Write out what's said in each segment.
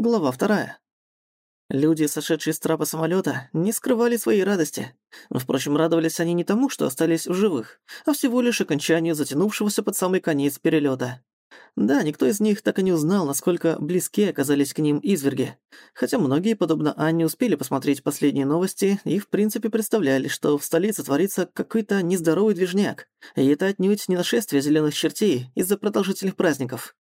Глава вторая. Люди, сошедшие с трапа самолета, не скрывали своей радости. Впрочем, радовались они не тому, что остались в живых, а всего лишь окончанию затянувшегося под самый конец перелета. Да, никто из них так и не узнал, насколько близки оказались к ним изверги. Хотя многие, подобно Анне, успели посмотреть последние новости и, в принципе, представляли, что в столице творится какой-то нездоровый движняк. И это отнюдь не нашествие зеленых чертей из-за продолжительных праздников.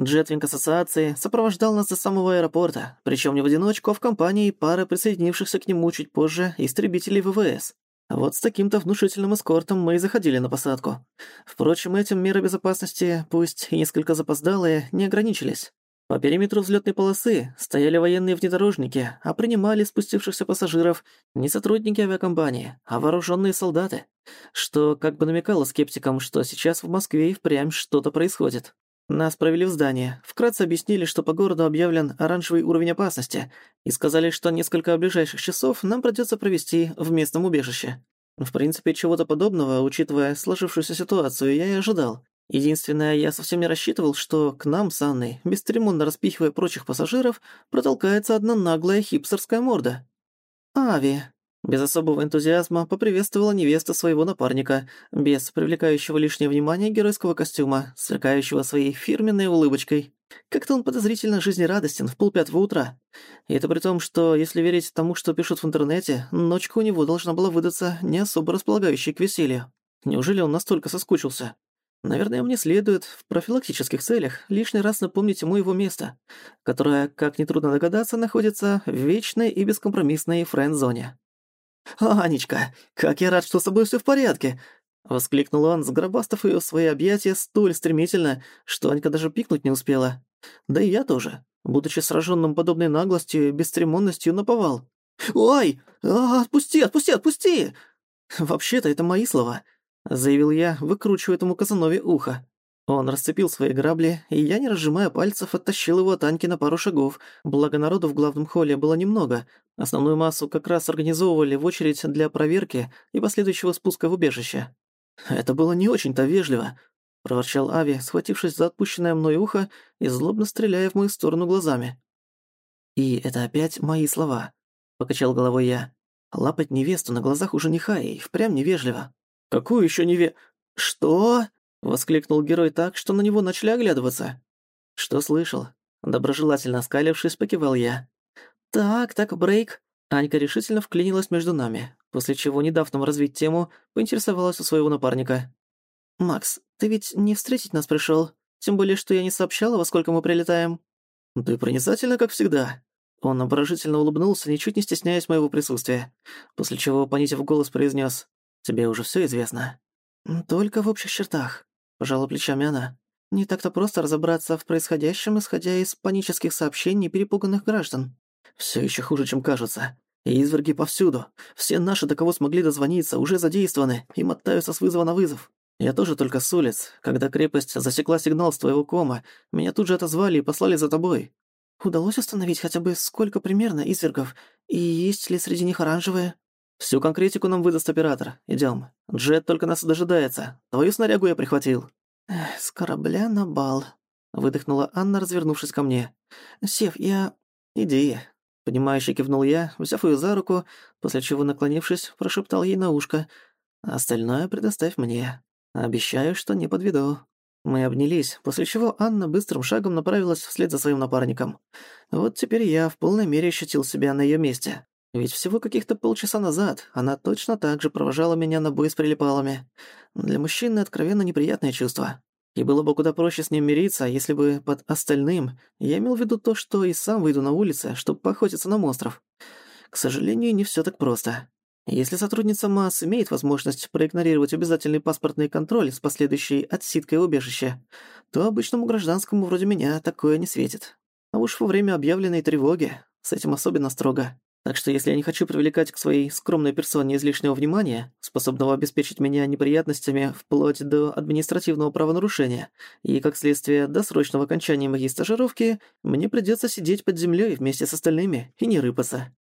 Джетвинг Ассоциации сопровождал нас до самого аэропорта, причем не в одиночку, а в компании пары присоединившихся к нему чуть позже истребителей ВВС. Вот с таким-то внушительным эскортом мы и заходили на посадку. Впрочем, этим меры безопасности, пусть и несколько запоздалые, не ограничились. По периметру взлетной полосы стояли военные внедорожники, а принимали спустившихся пассажиров не сотрудники авиакомпании, а вооруженные солдаты, что как бы намекало скептикам, что сейчас в Москве и впрямь что-то происходит. Нас провели в здание, вкратце объяснили, что по городу объявлен оранжевый уровень опасности, и сказали, что несколько ближайших часов нам придётся провести в местном убежище. В принципе, чего-то подобного, учитывая сложившуюся ситуацию, я и ожидал. Единственное, я совсем не рассчитывал, что к нам с Анной, бесцеремонно распихивая прочих пассажиров, протолкается одна наглая хипстерская морда. «Ави», без особого энтузиазма поприветствовала невеста своего напарника, без привлекающего лишнее внимание геройского костюма, сверкающего своей фирменной улыбочкой. Как-то он подозрительно жизнерадостен в полпятого утра. И это при том, что, если верить тому, что пишут в интернете, ночка у него должна была выдаться не особо располагающей к веселью. Неужели он настолько соскучился? Наверное, мне следует в профилактических целях лишний раз напомнить ему его место, которое, как нетрудно догадаться, находится в вечной и бескомпромиссной френд-зоне. «Анечка, как я рад, что с тобой всё в порядке!» Воскликнул он, сгробастав её в свои объятия столь стремительно, что Анька даже пикнуть не успела. Да и я тоже, будучи сражённым подобной наглостью и бесцеремонностью, наповал. «Ой! А, отпусти, отпусти, отпусти!» «Вообще-то это мои слова», — заявил я, выкручивая этому Казанове ухо. Он расцепил свои грабли, и я, не разжимая пальцев, оттащил его от Аньки на пару шагов, благо народу в главном холле было немного. Основную массу как раз организовывали в очередь для проверки и последующего спуска в убежище. «Это было не очень-то вежливо», — проворчал Ави, схватившись за отпущенное мной ухо и злобно стреляя в мою сторону глазами. «И это опять мои слова», — покачал головой я. «Лапать невесту на глазах у жениха и впрямь невежливо». «Какую ещё неве...» «Что?» Воскликнул герой так, что на него начали оглядываться. «Что слышал?» Доброжелательно оскалившись, покивал я. «Так, так, брейк». Анька решительно вклинилась между нами, после чего, не дав нам развить тему, поинтересовалась у своего напарника. «Макс, ты ведь не встретить нас пришёл? Тем более, что я не сообщала, во сколько мы прилетаем». «Ты проницательно, как всегда». Он обворожительно улыбнулся, ничуть не стесняясь моего присутствия, после чего, понизив голос, произнёс. «Тебе уже всё известно». «Только в общих чертах. Пожала плечами она. Не так-то просто разобраться в происходящем, исходя из панических сообщений перепуганных граждан. Все еще хуже, чем кажется. И изверги повсюду. Все наши, до кого смогли дозвониться, уже задействованы и мотаются с вызова на вызов. Я тоже только с улиц. Когда крепость засекла сигнал с твоего кома, меня тут же отозвали и послали за тобой. Удалось установить хотя бы сколько примерно извергов, и есть ли среди них оранжевые? Всю конкретику нам выдаст оператор. Идём. Джет только нас дожидается. Твою снарягу я прихватил». «С корабля на бал», — выдохнула Анна, развернувшись ко мне. «Сев, я...» «Иди». Понимающе кивнул я, взяв её за руку, после чего, наклонившись, прошептал ей на ушко. «Остальное предоставь мне. Обещаю, что не подведу». Мы обнялись, после чего Анна быстрым шагом направилась вслед за своим напарником. Вот теперь я в полной мере ощутил себя на её месте. Ведь всего каких-то полчаса назад она точно так же провожала меня на бой с прилипалами. Для мужчины откровенно неприятное чувство. И было бы куда проще с ним мириться, если бы под остальным я имел в виду то, что и сам выйду на улицы, чтобы поохотиться на монстров. К сожалению, не всё так просто. Если сотрудница МАС имеет возможность проигнорировать обязательный паспортный контроль с последующей отсидкой убежища, то обычному гражданскому вроде меня такое не светит. А уж во время объявленной тревоги с этим особенно строго. Так что если я не хочу привлекать к своей скромной персоне излишнего внимания, способного обеспечить меня неприятностями вплоть до административного правонарушения, и, как следствие, досрочного окончания моей стажировки, мне придётся сидеть под землёй вместе с остальными и не рыпаться.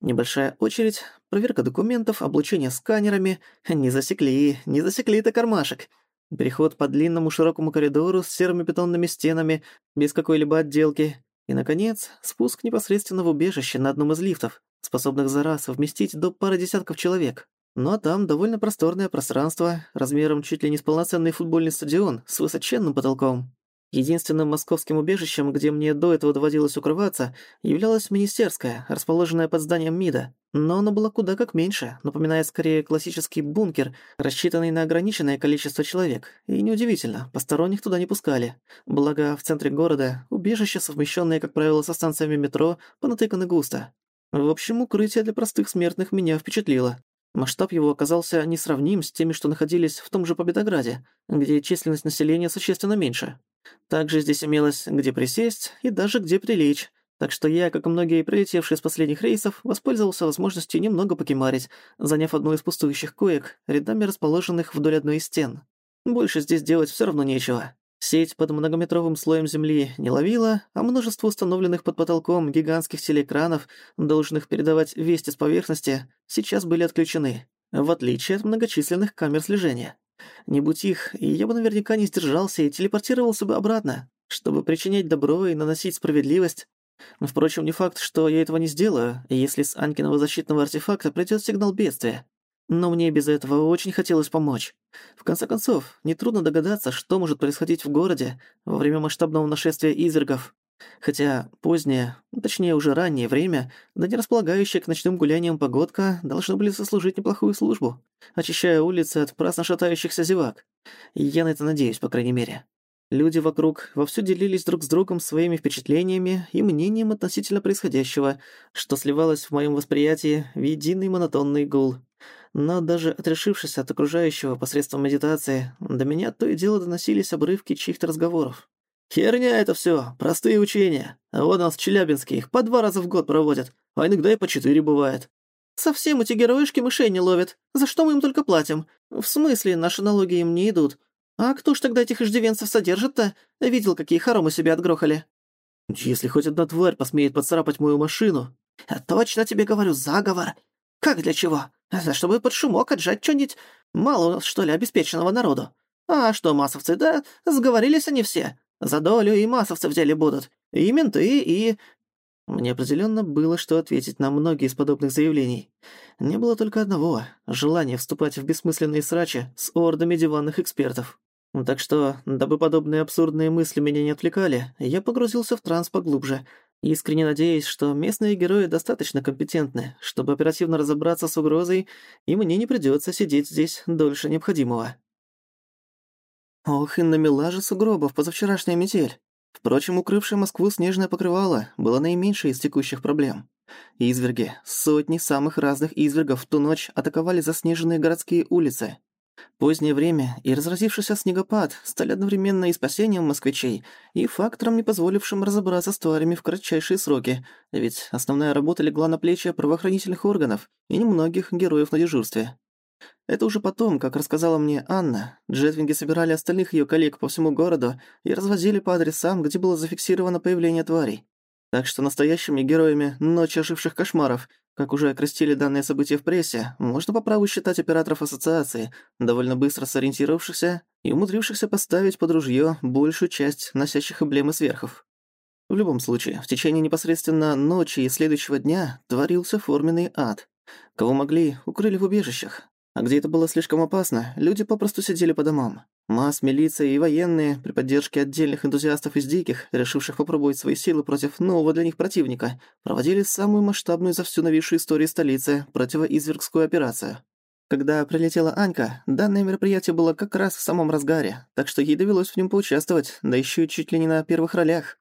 Небольшая очередь, проверка документов, облучение сканерами. Не засекли, не засекли это кармашек. Переход по длинному широкому коридору с серыми бетонными стенами, без какой-либо отделки. И, наконец, спуск непосредственно в убежище на одном из лифтов, способных за раз вместить до пары десятков человек. Ну а там довольно просторное пространство, размером чуть ли не с полноценный футбольный стадион с высоченным потолком. Единственным московским убежищем, где мне до этого доводилось укрываться, являлась министерская, расположенная под зданием МИДа. Но оно было куда как меньше, напоминая скорее классический бункер, рассчитанный на ограниченное количество человек. И неудивительно, посторонних туда не пускали. Благо, в центре города убежища, совмещенные, как правило, со станциями метро, понатыканы густо. В общем, укрытие для простых смертных меня впечатлило. Масштаб его оказался несравним с теми, что находились в том же Победограде, где численность населения существенно меньше. Также здесь имелось где присесть и даже где прилечь, так что я, как и многие прилетевшие с последних рейсов, воспользовался возможностью немного покемарить, заняв одну из пустующих коек, рядами расположенных вдоль одной из стен. Больше здесь делать все равно нечего. Сеть под многометровым слоем земли не ловила, а множество установленных под потолком гигантских телеэкранов, должных передавать вести с поверхности, сейчас были отключены, в отличие от многочисленных камер слежения. Не будь их, и я бы наверняка не сдержался и телепортировался бы обратно, чтобы причинять добро и наносить справедливость. Впрочем, не факт, что я этого не сделаю, если с Анькиного защитного артефакта придёт сигнал бедствия. Но мне без этого очень хотелось помочь. В конце концов, нетрудно догадаться, что может происходить в городе во время масштабного нашествия извергов. Хотя позднее, точнее уже раннее время, да не располагающая к ночным гуляниям погодка должны были сослужить неплохую службу, очищая улицы от праздно шатающихся зевак. Я на это надеюсь, по крайней мере. Люди вокруг вовсю делились друг с другом своими впечатлениями и мнением относительно происходящего, что сливалось в моем восприятии в единый монотонный гул. Но даже отрешившись от окружающего посредством медитации, до меня то и дело доносились обрывки чьих-то разговоров. Херня это все, простые учения. А у нас в Челябинске их по два раза в год проводят, а иногда и по четыре бывает. Совсем эти героишки мышей не ловят. За что мы им только платим? В смысле, наши налоги им не идут. А кто ж тогда этих иждивенцев содержит-то? Видел, какие хоромы себе отгрохали. Если хоть одна тварь посмеет поцарапать мою машину. Я точно тебе говорю, заговор. Как для чего? За чтобы под шумок отжать что-нибудь. Мало у нас, что ли, обеспеченного народу. А что, массовцы, да, сговорились они все. За долю и массовцев в будут. И менты, и...» Мне определенно было что ответить на многие из подобных заявлений. Не было только одного — желания вступать в бессмысленные срачи с ордами диванных экспертов. Так что, дабы подобные абсурдные мысли меня не отвлекали, я погрузился в транс поглубже, искренне надеясь, что местные герои достаточно компетентны, чтобы оперативно разобраться с угрозой, и мне не придётся сидеть здесь дольше необходимого. Ох, и намела же сугробов позавчерашняя метель. Впрочем, укрывшее Москву снежное покрывало было наименьшей из текущих проблем. Изверги, сотни самых разных извергов в ту ночь атаковали заснеженные городские улицы. Позднее время и разразившийся снегопад стали одновременно и спасением москвичей, и фактором, не позволившим разобраться с тварями в кратчайшие сроки, ведь основная работа легла на плечи правоохранительных органов и немногих героев на дежурстве. Это уже потом, как рассказала мне Анна, джетвинги собирали остальных ее коллег по всему городу и развозили по адресам, где было зафиксировано появление тварей. Так что настоящими героями «Ночи оживших кошмаров», как уже окрестили данное событие в прессе, можно по праву считать операторов ассоциации, довольно быстро сориентировавшихся и умудрившихся поставить под ружье большую часть носящих эмблемы сверхов. В любом случае, в течение непосредственно ночи и следующего дня творился форменный ад. Кого могли, укрыли в убежищах, а где это было слишком опасно, люди попросту сидели по домам. МАС, милиция и военные, при поддержке отдельных энтузиастов из диких, решивших попробовать свои силы против нового для них противника, проводили самую масштабную за всю новейшую историю столицы противоизвергскую операцию. Когда прилетела Анька, данное мероприятие было как раз в самом разгаре, так что ей довелось в нем поучаствовать, да еще и чуть ли не на первых ролях.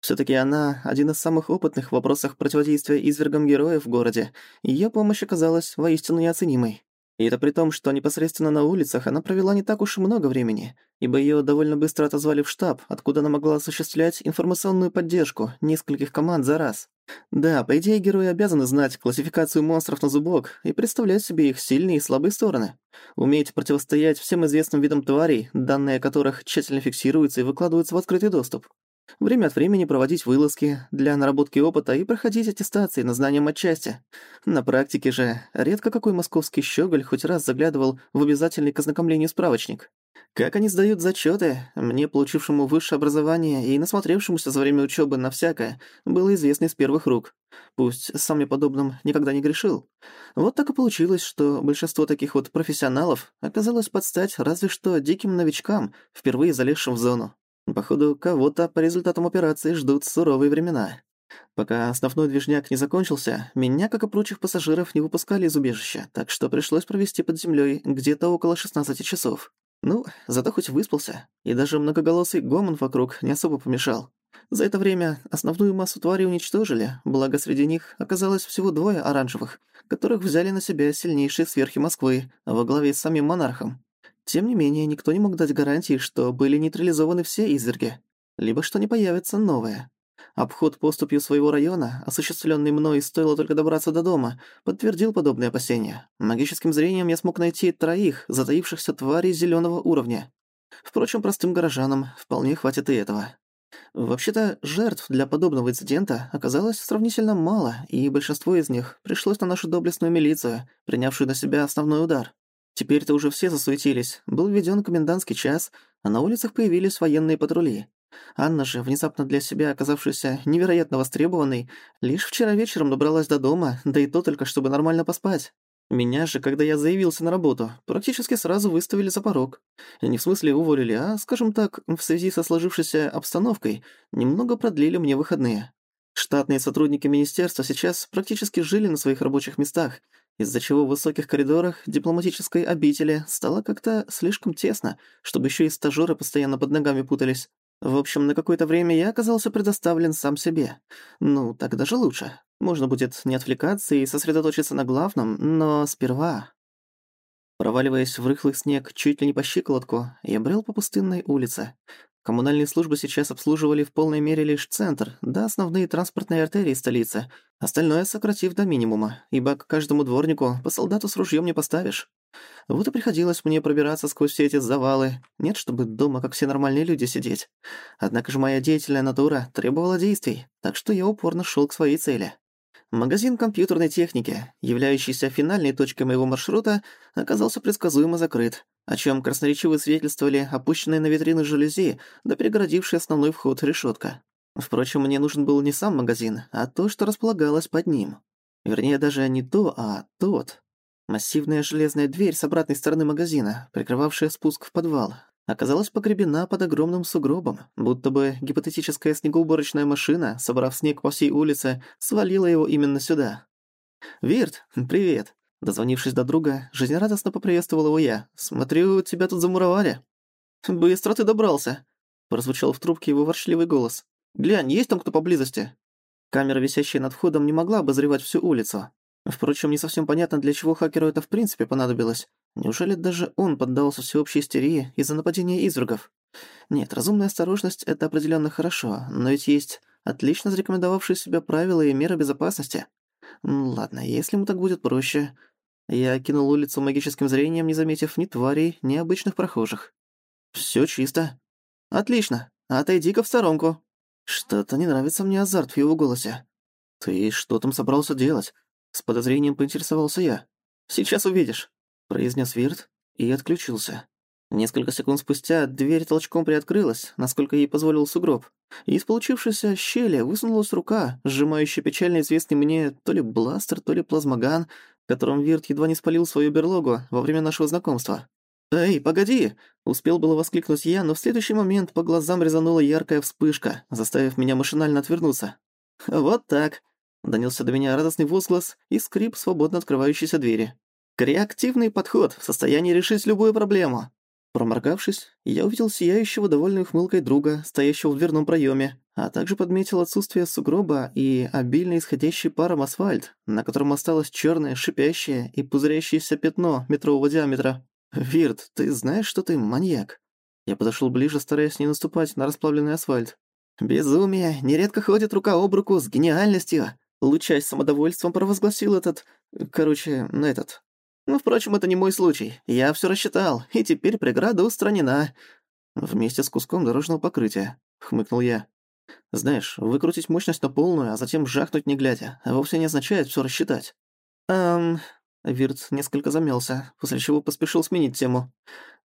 все таки она один из самых опытных в вопросах противодействия извергам героев в городе, и её помощь оказалась воистину неоценимой. И это при том, что непосредственно на улицах она провела не так уж и много времени, ибо её довольно быстро отозвали в штаб, откуда она могла осуществлять информационную поддержку нескольких команд за раз. Да, по идее, герои обязаны знать классификацию монстров на зубок и представлять себе их сильные и слабые стороны. Уметь противостоять всем известным видам тварей, данные которых тщательно фиксируются и выкладываются в открытый доступ. Время от времени проводить вылазки для наработки опыта и проходить аттестации на знания матчасти. На практике же редко какой московский щеголь хоть раз заглядывал в обязательный к ознакомлению справочник. Как они сдают зачеты, мне, получившему высшее образование и насмотревшемуся за время учебы на всякое, было известно из первых рук. Пусть сам я подобным никогда не грешил. Вот так и получилось, что большинство таких вот профессионалов оказалось под стать разве что диким новичкам, впервые залезшим в зону. Походу, кого-то по результатам операции ждут суровые времена. Пока основной движняк не закончился, меня, как и прочих пассажиров, не выпускали из убежища, так что пришлось провести под землей где-то около 16 часов. Ну, зато хоть выспался, и даже многоголосый гомон вокруг не особо помешал. За это время основную массу тварей уничтожили, благо среди них оказалось всего двое оранжевых, которых взяли на себя сильнейшие сверхи Москвы, во главе с самим монархом. Тем не менее, никто не мог дать гарантии, что были нейтрализованы все изверги, либо что не появятся новые. Обход поступью своего района, осуществленный мной, стоило только добраться до дома, подтвердил подобные опасения. Магическим зрением я смог найти троих затаившихся тварей зеленого уровня. Впрочем, простым горожанам вполне хватит и этого. Вообще-то, жертв для подобного инцидента оказалось сравнительно мало, и большинство из них пришлось на нашу доблестную милицию, принявшую на себя основной удар. Теперь-то уже все засуетились, был введен комендантский час, а на улицах появились военные патрули. Анна же, внезапно для себя оказавшаяся невероятно востребованной, лишь вчера вечером добралась до дома, да и то только чтобы нормально поспать. Меня же, когда я заявился на работу, практически сразу выставили за порог. Не в смысле уволили, а, скажем так, в связи со сложившейся обстановкой, немного продлили мне выходные. Штатные сотрудники министерства сейчас практически жили на своих рабочих местах, из-за чего в высоких коридорах дипломатической обители стало как-то слишком тесно, чтобы еще и стажёры постоянно под ногами путались. В общем, на какое-то время я оказался предоставлен сам себе. Ну, так даже лучше. Можно будет не отвлекаться и сосредоточиться на главном, но сперва... Проваливаясь в рыхлый снег чуть ли не по щиколотку, я брел по пустынной улице. Коммунальные службы сейчас обслуживали в полной мере лишь центр, да основные транспортные артерии столицы, остальное сократив до минимума, ибо к каждому дворнику по солдату с ружьем не поставишь. Вот и приходилось мне пробираться сквозь все эти завалы. Нет, чтобы дома, как все нормальные люди, сидеть. Однако же моя деятельная натура требовала действий, так что я упорно шел к своей цели. Магазин компьютерной техники, являющийся финальной точкой моего маршрута, оказался предсказуемо закрыт, о чем красноречиво свидетельствовали опущенные на витрины жалюзи, да перегородившая основной вход решетка. Впрочем, мне нужен был не сам магазин, а то, что располагалось под ним. Вернее, даже не то, а тот. Массивная железная дверь с обратной стороны магазина, прикрывавшая спуск в подвал, оказалась погребена под огромным сугробом, будто бы гипотетическая снегоуборочная машина, собрав снег по всей улице, свалила его именно сюда. «Вирт, привет!» Дозвонившись до друга, жизнерадостно поприветствовал его я. «Смотрю, тебя тут замуровали». «Быстро ты добрался!» Прозвучал в трубке его ворчливый голос. «Глянь, есть там кто поблизости?» Камера, висящая над входом, не могла обозревать всю улицу, Впрочем, не совсем понятно, для чего хакеру это в принципе понадобилось. Неужели даже он поддался всеобщей истерии из-за нападения изругов? Нет, разумная осторожность — это определенно хорошо, но ведь есть отлично зарекомендовавшие себя правила и меры безопасности. Ладно, если ему так будет проще. Я кинул улицу магическим зрением, не заметив ни тварей, ни обычных прохожих. Всё чисто. Отлично. Отойди-ка в сторонку. Что-то не нравится мне азарт в его голосе. Ты что там собрался делать? С подозрением поинтересовался я. «Сейчас увидишь», — произнес Вирт и отключился. Несколько секунд спустя дверь толчком приоткрылась, насколько ей позволил сугроб, и из получившейся щели высунулась рука, сжимающая печально известный мне то ли бластер, то ли плазмоган, которым Вирт едва не спалил свою берлогу во время нашего знакомства. «Эй, погоди!» — успел было воскликнуть я, но в следующий момент по глазам резанула яркая вспышка, заставив меня машинально отвернуться. «Вот так!» Донесся до меня радостный возглас и скрип свободно открывающейся двери. «Креативный подход в состоянии решить любую проблему!» Проморгавшись, я увидел сияющего довольной ухмылкой друга, стоящего в дверном проеме, а также подметил отсутствие сугроба и обильно исходящий паром асфальт, на котором осталось черное, шипящее и пузырящееся пятно метрового диаметра. «Вирт, ты знаешь, что ты маньяк?» Я подошел ближе, стараясь не наступать на расплавленный асфальт. «Безумие нередко ходит рука об руку с гениальностью», Лучаясь самодовольством, провозгласил этот... Короче, на этот... Ну, впрочем, это не мой случай. Я всё рассчитал, и теперь преграда устранена. Вместе с куском дорожного покрытия, хмыкнул я. Знаешь, выкрутить мощность на полную, а затем жахнуть не глядя, вовсе не означает всё рассчитать. Эм... Вирт несколько замялся, после чего поспешил сменить тему.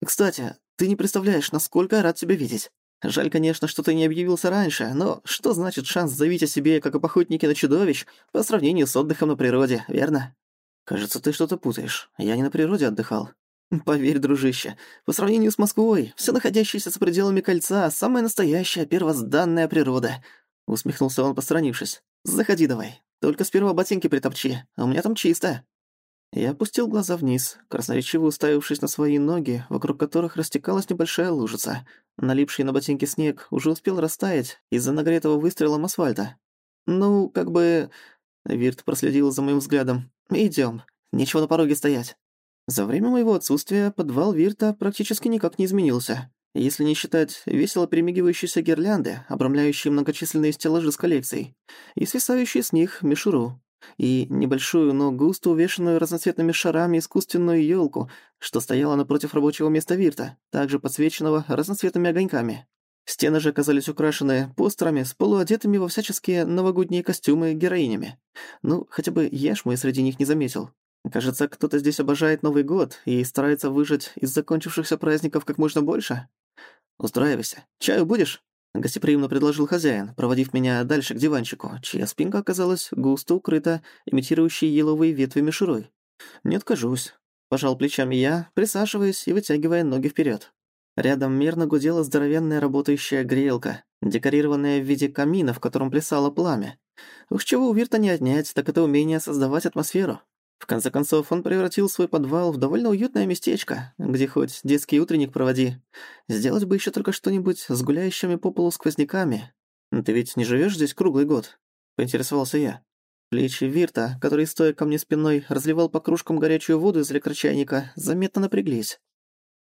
«Кстати, Ты не представляешь, насколько рад тебя видеть. Жаль, конечно, что ты не объявился раньше, но что значит шанс заявить о себе, как об охотнике на чудовищ, по сравнению с отдыхом на природе, верно? Кажется, ты что-то путаешь. Я не на природе отдыхал. Поверь, дружище, по сравнению с Москвой, все находящееся за пределами кольца, самая настоящая первозданная природа. Усмехнулся он, посторонившись. Заходи давай. Только сперва ботинки притопчи, а у меня там чисто. Я опустил глаза вниз, красноречиво уставившись на свои ноги, вокруг которых растекалась небольшая лужица. Налипший на ботинки снег уже успел растаять из-за нагретого выстрелом асфальта. «Ну, как бы...» Вирт проследил за моим взглядом. «Идём. Нечего на пороге стоять». За время моего отсутствия подвал Вирта практически никак не изменился. Если не считать весело перемигивающиеся гирлянды, обрамляющие многочисленные стеллажи с коллекцией, и свисающие с них мишуру и небольшую, но густо увешанную разноцветными шарами искусственную елку, что стояла напротив рабочего места Вирта, также подсвеченного разноцветными огоньками. Стены же оказались украшены постерами с полуодетыми во всяческие новогодние костюмы героинями. Ну, хотя бы яшмы среди них не заметил. Кажется, кто-то здесь обожает Новый год и старается выжать из закончившихся праздников как можно больше. Устраивайся. Чаю будешь? Гостеприимно предложил хозяин, проводив меня дальше к диванчику, чья спинка оказалась густо укрыта, имитирующей еловые ветви мишурой. «Не откажусь», — пожал плечами я, присаживаясь и вытягивая ноги вперед. Рядом мирно гудела здоровенная работающая грелка, декорированная в виде камина, в котором плясало пламя. Уж чего у Вирта не отнять, так это умение создавать атмосферу. В конце концов, он превратил свой подвал в довольно уютное местечко, где хоть детский утренник проводи. Сделать бы еще только что-нибудь с гуляющими по полу сквозняками. «Ты ведь не живешь здесь круглый год?» — поинтересовался я. Плечи Вирта, который, стоя ко мне спиной, разливал по кружкам горячую воду из электрочайника, заметно напряглись.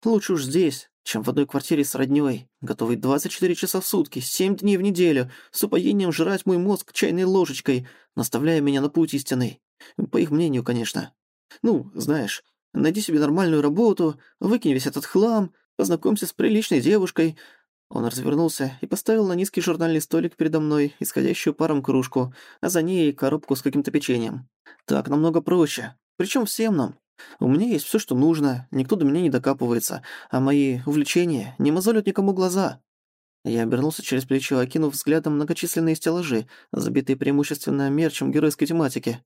«Лучше уж здесь, чем в одной квартире с роднёй, готовый 24 часа в сутки, 7 дней в неделю, с упоением жрать мой мозг чайной ложечкой, наставляя меня на путь истинный. По их мнению, конечно. Ну, знаешь, найди себе нормальную работу, выкинь весь этот хлам, познакомься с приличной девушкой». Он развернулся и поставил на низкий журнальный столик передо мной исходящую паром кружку, а за ней коробку с каким-то печеньем. «Так намного проще. Причем всем нам. У меня есть все, что нужно, никто до меня не докапывается, а мои увлечения не мозолят никому глаза». Я обернулся через плечо, окинув взглядом многочисленные стеллажи, забитые преимущественно мерчем геройской тематики.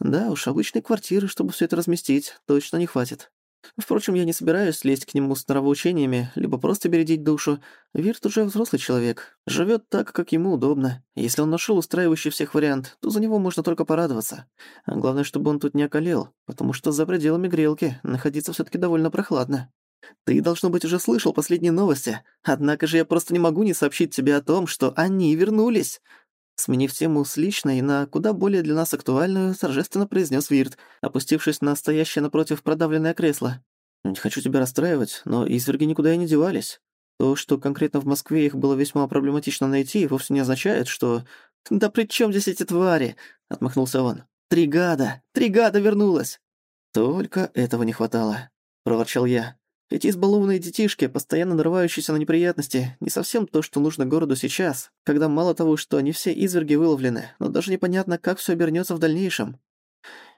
Да уж, обычной квартиры, чтобы все это разместить, точно не хватит. Впрочем, я не собираюсь лезть к нему с нравоучениями, либо просто бередить душу. Вирт уже взрослый человек, живет так, как ему удобно. Если он нашел устраивающий всех вариант, то за него можно только порадоваться. А главное, чтобы он тут не околел, потому что за пределами грелки находиться все таки довольно прохладно. Ты, должно быть, уже слышал последние новости. Однако же я просто не могу не сообщить тебе о том, что они вернулись. Сменив тему с личной на куда более для нас актуальную, торжественно произнес Вирт, опустившись на стоящее напротив продавленное кресло. «Не хочу тебя расстраивать, но изверги никуда и не девались. То, что конкретно в Москве их было весьма проблематично найти, вовсе не означает, что... «Да при чем здесь эти твари?» — отмахнулся он. «Три гада! Три гада вернулась!» «Только этого не хватало», — проворчал я. Эти избалованные детишки, постоянно нарывающиеся на неприятности, не совсем то, что нужно городу сейчас, когда мало того, что они все изверги выловлены, но даже непонятно, как все обернется в дальнейшем.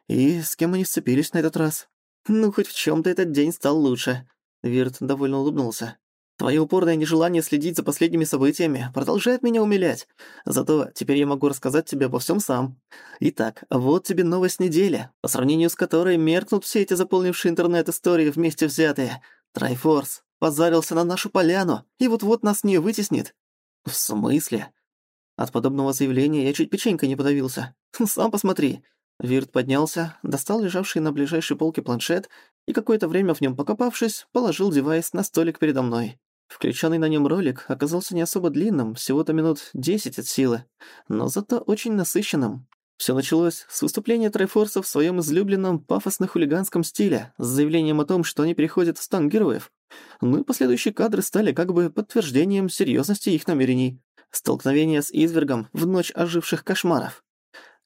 И с кем они сцепились на этот раз? Ну, хоть в чем то этот день стал лучше. Вирт довольно улыбнулся. Твое упорное нежелание следить за последними событиями продолжает меня умилять. Зато теперь я могу рассказать тебе обо всем сам. Итак, вот тебе новость недели, по сравнению с которой меркнут все эти заполнившие интернет истории вместе взятые — Трайфорс позарился на нашу поляну и вот-вот нас не вытеснит». «В смысле?» От подобного заявления я чуть печенькой не подавился. «Сам посмотри». Вирт поднялся, достал лежавший на ближайшей полке планшет и какое-то время в нем покопавшись, положил девайс на столик передо мной. Включенный на нем ролик оказался не особо длинным, всего-то минут 10 от силы, но зато очень насыщенным. Все началось с выступления Трайфорса в своем излюбленном пафосно-хулиганском стиле, с заявлением о том, что они переходят в стан героев. Ну и последующие кадры стали как бы подтверждением серьезности их намерений. Столкновение с извергом в ночь оживших кошмаров.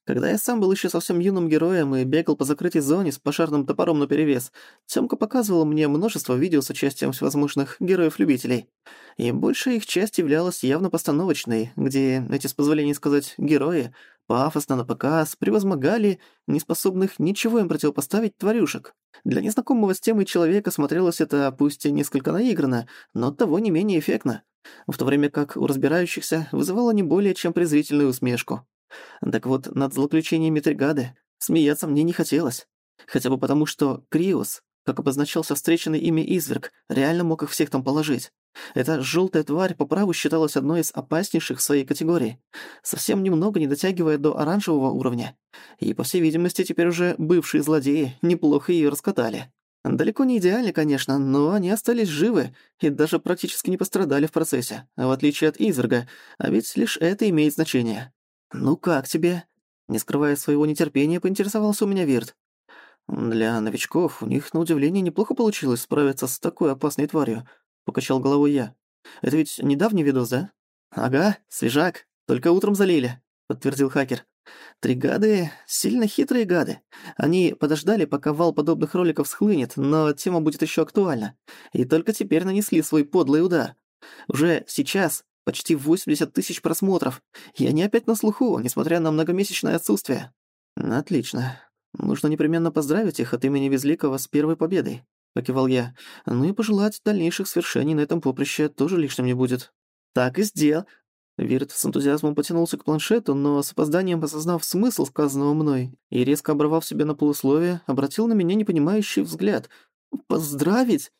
Когда я сам был еще совсем юным героем и бегал по закрытой зоне с пожарным топором наперевес, Тёмка показывал мне множество видео с участием всевозможных героев-любителей. И большая их часть являлась явно постановочной, где эти, с позволения сказать, герои пафосно на показ превозмогали неспособных ничего им противопоставить тварюшек. Для незнакомого с темой человека смотрелось это пусть и несколько наигранно, но того не менее эффектно. В то время как у разбирающихся вызывало не более чем презрительную усмешку. Так вот, над злоключениями Тригады смеяться мне не хотелось. Хотя бы потому, что Криус, как обозначался встреченный ими изверг, реально мог их всех там положить. Эта желтая тварь по праву считалась одной из опаснейших в своей категории, совсем немного не дотягивая до оранжевого уровня. И, по всей видимости, теперь уже бывшие злодеи неплохо ее раскатали. Далеко не идеально, конечно, но они остались живы и даже практически не пострадали в процессе, в отличие от изверга, а ведь лишь это имеет значение. «Ну как тебе?» Не скрывая своего нетерпения, поинтересовался у меня Вирт. «Для новичков у них, на удивление, неплохо получилось справиться с такой опасной тварью», — покачал головой я. «Это ведь недавний видос, да?» «Ага, свежак, только утром залили», — подтвердил хакер. «Три гады — сильно хитрые гады. Они подождали, пока вал подобных роликов схлынет, но тема будет еще актуальна. И только теперь нанесли свой подлый удар. Уже сейчас Почти 80 тысяч просмотров. И они опять на слуху, несмотря на многомесячное отсутствие. Отлично. Нужно непременно поздравить их от имени Безликого с первой победой. Покивал я. Ну и пожелать дальнейших свершений на этом поприще тоже лишним не будет. Так и сделал. Вирт с энтузиазмом потянулся к планшету, но с опозданием осознав смысл сказанного мной и резко оборвав себя на полусловие, обратил на меня непонимающий взгляд. «Поздравить?»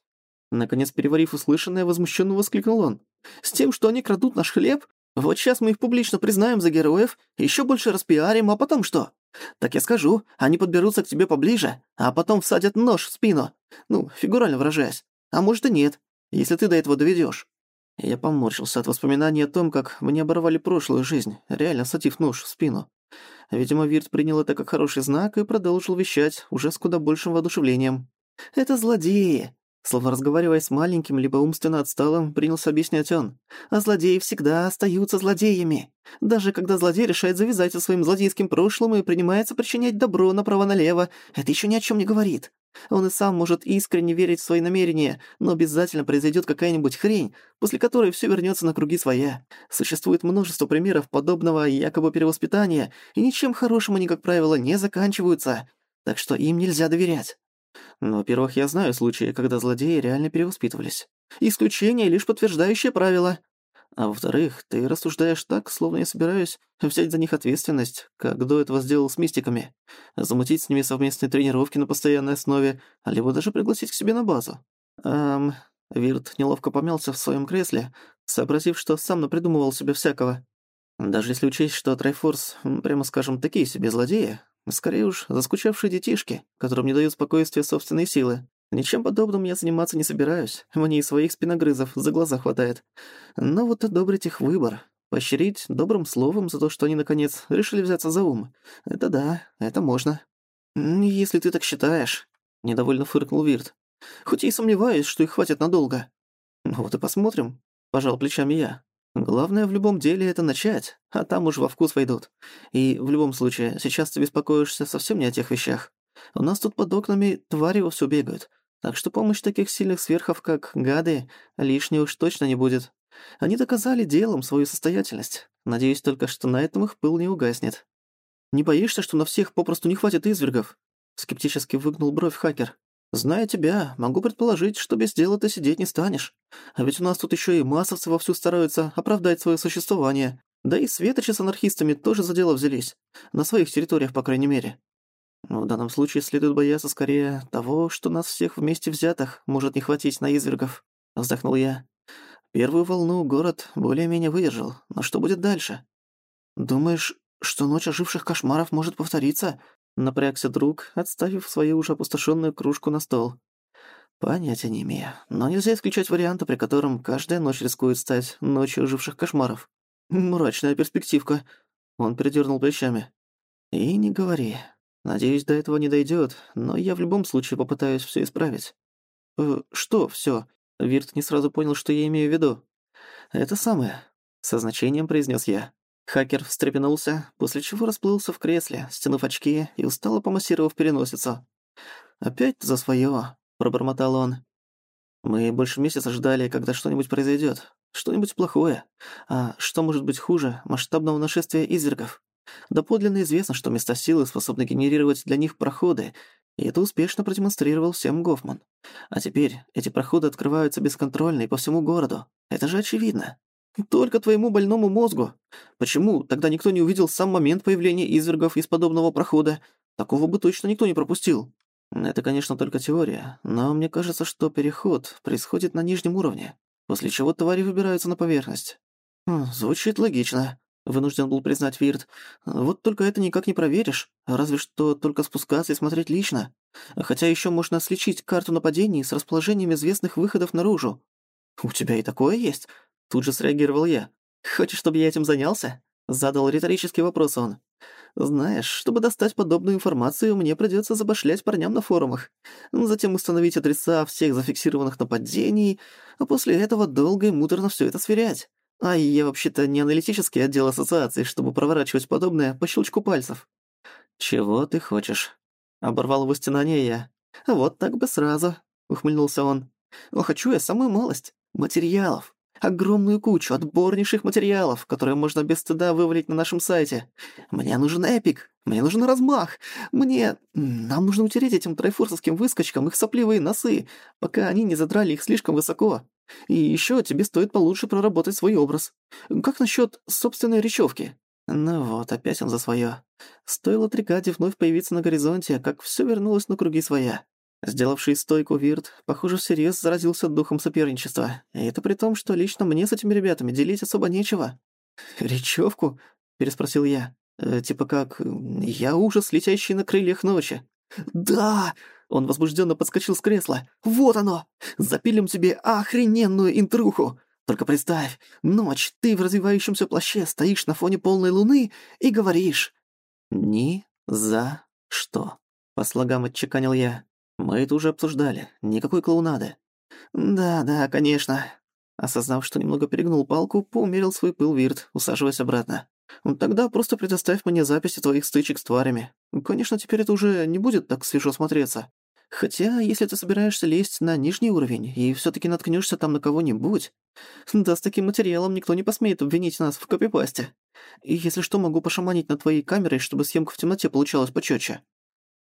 Наконец, переварив услышанное, возмущенно воскликнул он. «С тем, что они крадут наш хлеб? Вот сейчас мы их публично признаем за героев, еще больше распиарим, а потом что? Так я скажу, они подберутся к тебе поближе, а потом всадят нож в спину. Ну, фигурально выражаясь. А может и нет, если ты до этого доведешь. Я поморщился от воспоминаний о том, как мне оборвали прошлую жизнь, реально садив нож в спину. Видимо, Вирт принял это как хороший знак и продолжил вещать, уже с куда большим воодушевлением. «Это злодеи. Словно разговаривая с маленьким, либо умственно отсталым, принялся объяснять он. «А злодеи всегда остаются злодеями. Даже когда злодей решает завязать со своим злодейским прошлым и принимается причинять добро направо-налево, это еще ни о чем не говорит. Он и сам может искренне верить в свои намерения, но обязательно произойдет какая-нибудь хрень, после которой все вернется на круги своя. Существует множество примеров подобного якобы перевоспитания, и ничем хорошим они, как правило, не заканчиваются. Так что им нельзя доверять. Ну, во-первых, я знаю случаи, когда злодеи реально перевоспитывались. Исключение лишь подтверждающее правило. А во-вторых, ты рассуждаешь так, словно я собираюсь взять за них ответственность, как до этого сделал с мистиками. Замутить с ними совместные тренировки на постоянной основе, либо даже пригласить к себе на базу. Эм... Вирт неловко помялся в своем кресле, сообразив, что сам напридумывал себе всякого. Даже если учесть, что Трайфорс, прямо скажем, такие себе злодеи, Скорее уж, заскучавшие детишки, которым не дают спокойствия собственные силы. Ничем подобным я заниматься не собираюсь, мне и своих спиногрызов за глаза хватает. Но вот одобрить их выбор, поощрить добрым словом за то, что они, наконец, решили взяться за ум. Это да, это можно. «Если ты так считаешь», — недовольно фыркнул Вирт. «Хоть и сомневаюсь, что их хватит надолго». «Ну «Вот и посмотрим», — пожал плечами я. Главное в любом деле это начать, а там уж во вкус войдут. И в любом случае, сейчас ты беспокоишься совсем не о тех вещах. У нас тут под окнами твари вовсю бегают, так что помощь таких сильных сверхов, как гады, лишней уж точно не будет. Они доказали делом свою состоятельность. Надеюсь только, что на этом их пыл не угаснет. «Не боишься, что на всех попросту не хватит извергов?» Скептически выгнул бровь хакер. Зная тебя, могу предположить, что без дела ты сидеть не станешь. А ведь у нас тут еще и массовцы вовсю стараются оправдать свое существование. Да и светочи с анархистами тоже за дело взялись. На своих территориях, по крайней мере. Но в данном случае следует бояться скорее того, что нас всех вместе взятых может не хватить на извергов. Вздохнул я. Первую волну город более-менее выдержал, но что будет дальше? Думаешь, что ночь оживших кошмаров может повториться? Напрягся друг, отставив свою уже опустошенную кружку на стол. Понятия не имею, но нельзя исключать варианты, при котором каждая ночь рискует стать ночью оживших кошмаров. Мрачная перспективка. Он передернул плечами. И не говори. Надеюсь, до этого не дойдет, но я в любом случае попытаюсь все исправить. Э, что все? Вирт не сразу понял, что я имею в виду. Это самое, со значением произнес я. Хакер встрепенулся, после чего расплылся в кресле, стянув очки и устало помассировав переносицу. «Опять за своё», — пробормотал он. «Мы больше месяца ждали, когда что-нибудь произойдёт. Что-нибудь плохое. А что может быть хуже масштабного нашествия извергов? Доподлинно известно, что места силы способны генерировать для них проходы, и это успешно продемонстрировал всем Гофман. А теперь эти проходы открываются бесконтрольно и по всему городу. Это же очевидно. Только твоему больному мозгу. Почему тогда никто не увидел сам момент появления извергов из подобного прохода? Такого бы точно никто не пропустил. Это, конечно, только теория, но мне кажется, что переход происходит на нижнем уровне, после чего твари выбираются на поверхность. Хм, звучит логично, вынужден был признать Вирт. Вот только это никак не проверишь, разве что только спускаться и смотреть лично. Хотя еще можно сличить карту нападений с расположением известных выходов наружу. «У тебя и такое есть?» Тут же среагировал я. «Хочешь, чтобы я этим занялся?» Задал риторический вопрос он. «Знаешь, чтобы достать подобную информацию, мне придётся забашлять парням на форумах. Затем установить адреса всех зафиксированных нападений, а после этого долго и муторно всё это сверять. А я вообще-то не аналитический отдел ассоциации, чтобы проворачивать подобное по щелчку пальцев». «Чего ты хочешь?» Оборвал его стенание я. «Вот так бы сразу», — ухмыльнулся он. «О, хочу я самую малость. Материалов огромную кучу отборнейших материалов, которые можно без стыда вывалить на нашем сайте. Мне нужен эпик, мне нужен размах, мне... Нам нужно утереть этим трайфорсовским выскочкам их сопливые носы, пока они не задрали их слишком высоко. И ещё тебе стоит получше проработать свой образ. Как насчёт собственной речёвки? Ну вот, опять он за своё. Стоило Трикаде вновь появиться на горизонте, как всё вернулось на круги своя. Сделавший стойку Вирт, похоже, всерьез заразился духом соперничества. И это при том, что лично мне с этими ребятами делить особо нечего. «Речевку?» — переспросил я. «Э, «Типа как... Я ужас, летящий на крыльях ночи». «Да!» — он возбужденно подскочил с кресла. «Вот оно! Запилим тебе охрененную интруху! Только представь, ночь, ты в развивающемся плаще стоишь на фоне полной луны и говоришь...» «Ни за что», — по слогам отчеканил я. Мы это уже обсуждали. Никакой клоунады. Да, да, конечно. Осознав, что немного перегнул палку, поумерил свой пыл Вирт, усаживаясь обратно. «Тогда просто предоставь мне записи твоих стычек с тварями. Конечно, теперь это уже не будет так свежо смотреться. Хотя, если ты собираешься лезть на нижний уровень и всё таки наткнёшься там на кого-нибудь, да с таким материалом никто не посмеет обвинить нас в копипасте. И если что, могу пошаманить над твоей камерой, чтобы съемка в темноте получалась почётче».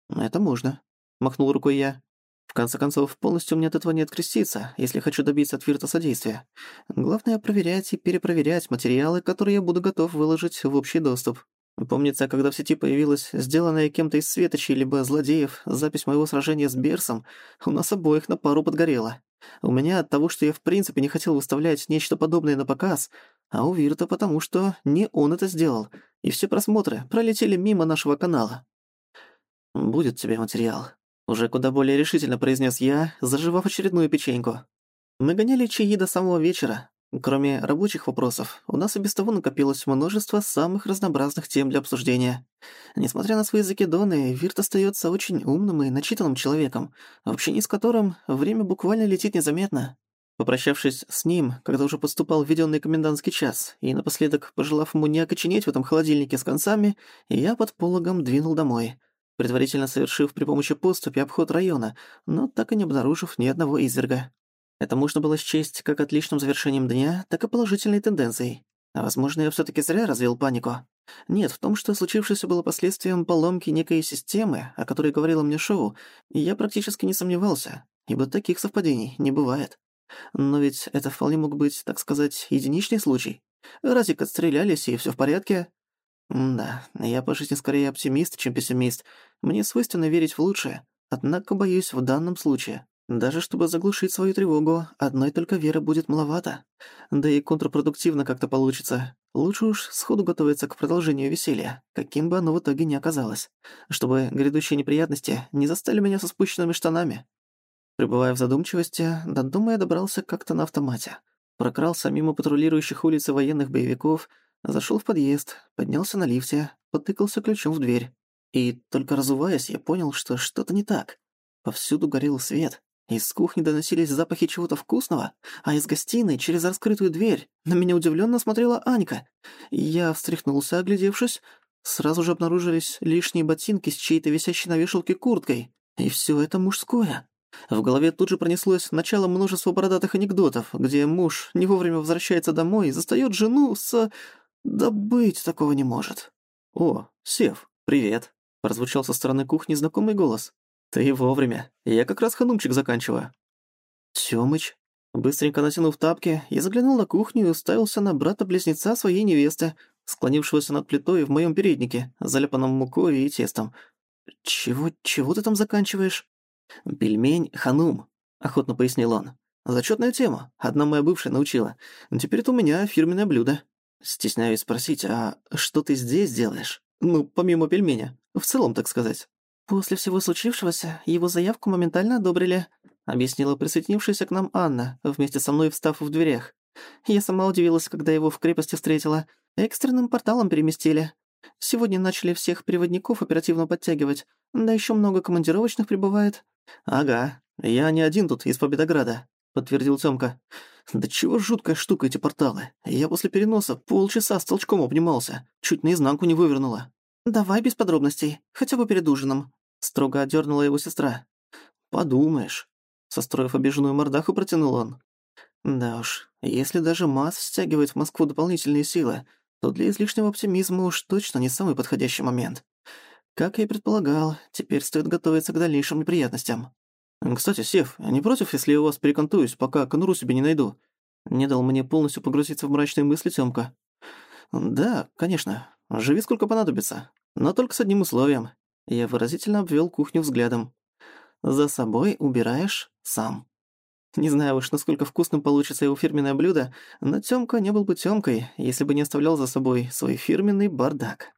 «Это можно», — махнул рукой я. «В конце концов, полностью мне от этого не откреститься, если хочу добиться от Вирта содействия. Главное — проверять и перепроверять материалы, которые я буду готов выложить в общий доступ. Помнится, когда в сети появилась сделанная кем-то из светочей либо злодеев запись моего сражения с Берсом, у нас обоих на пару подгорело. У меня от того, что я в принципе не хотел выставлять нечто подобное на показ, а у Вирта потому, что не он это сделал, и все просмотры пролетели мимо нашего канала. «Будет тебе материал», уже куда более решительно произнес я, заживав очередную печеньку. Мы гоняли чаи до самого вечера. Кроме рабочих вопросов, у нас и без того накопилось множество самых разнообразных тем для обсуждения. Несмотря на свои закидоны, Вирт остается очень умным и начитанным человеком, в общении с которым время буквально летит незаметно. Попрощавшись с ним, когда уже подступал введенный комендантский час, и напоследок пожелав ему не окоченеть в этом холодильнике с концами, я под пологом двинул домой — предварительно совершив при помощи поступи обход района, но так и не обнаружив ни одного изверга. Это можно было счесть как отличным завершением дня, так и положительной тенденцией. А возможно, я всё-таки зря развил панику. Нет, в том, что случившееся было последствием поломки некой системы, о которой говорило мне Шоу, я практически не сомневался, ибо таких совпадений не бывает. Но ведь это вполне мог быть, так сказать, единичный случай. Разик отстрелялись, и всё в порядке, да, я по жизни скорее оптимист, чем пессимист. Мне свойственно верить в лучшее. Однако, боюсь, в данном случае, даже чтобы заглушить свою тревогу, одной только веры будет маловато. Да и контрпродуктивно как-то получится. Лучше уж сходу готовиться к продолжению веселья, каким бы оно в итоге ни оказалось, чтобы грядущие неприятности не застали меня со спущенными штанами. Пребывая в задумчивости, до дома я добрался как-то на автомате. Прокрался мимо патрулирующих улиц и военных боевиков, Зашел в подъезд, поднялся на лифте, потыкался ключом в дверь. И только разуваясь, я понял, что что-то не так. Повсюду горел свет, Из кухни доносились запахи чего-то вкусного, а из гостиной через раскрытую дверь на меня удивленно смотрела Анька. Я встряхнулся, оглядевшись. Сразу же обнаружились лишние ботинки с чьей-то висящей на вешалке курткой. И все это мужское. В голове тут же пронеслось начало множества бородатых анекдотов, где муж не вовремя возвращается домой и застаёт жену с... Да быть такого не может. «О, Сев, привет!» — прозвучал со стороны кухни знакомый голос. «Ты вовремя. Я как раз ханумчик заканчиваю». «Тёмыч?» Быстренько натянув тапки, я заглянул на кухню и уставился на брата-близнеца своей невесты, склонившегося над плитой в моём переднике, заляпанном мукой и тестом. «Чего, чего ты там заканчиваешь?» «Пельмень ханум», — охотно пояснил он. «Зачётная тема. Одна моя бывшая научила. Теперь это у меня фирменное блюдо. Стесняюсь спросить, а что ты здесь делаешь? Ну, помимо пельменя. В целом, так сказать». «После всего случившегося его заявку моментально одобрили», — объяснила присоединившаяся к нам Анна, вместе со мной встав в дверях. Я сама удивилась, когда его в крепости встретила. Экстренным порталом переместили. Сегодня начали всех приводников оперативно подтягивать. Да еще много командировочных прибывает. «Ага, я не один тут из Победограда», — подтвердил Тёмка. «Да чего жуткая штука эти порталы. Я после переноса полчаса с толчком обнимался, чуть наизнанку не вывернула». «Давай без подробностей, хотя бы перед ужином», — строго отдернула его сестра. «Подумаешь», — состроив обиженную мордаху, протянул он. «Да уж, если даже МАС стягивает в Москву дополнительные силы, то для излишнего оптимизма уж точно не самый подходящий момент. Как я и предполагал, теперь стоит готовиться к дальнейшим неприятностям. Кстати, Сев, не против, если я у вас перекантуюсь, пока конуру себе не найду? Не дал мне полностью погрузиться в мрачные мысли Тёмка. Да, конечно. Живи сколько понадобится. Но только с одним условием. Я выразительно обвел кухню взглядом. За собой убираешь сам. Не знаю уж, насколько вкусным получится его фирменное блюдо, но Тёмка не был бы Тёмкой, если бы не оставлял за собой свой фирменный бардак.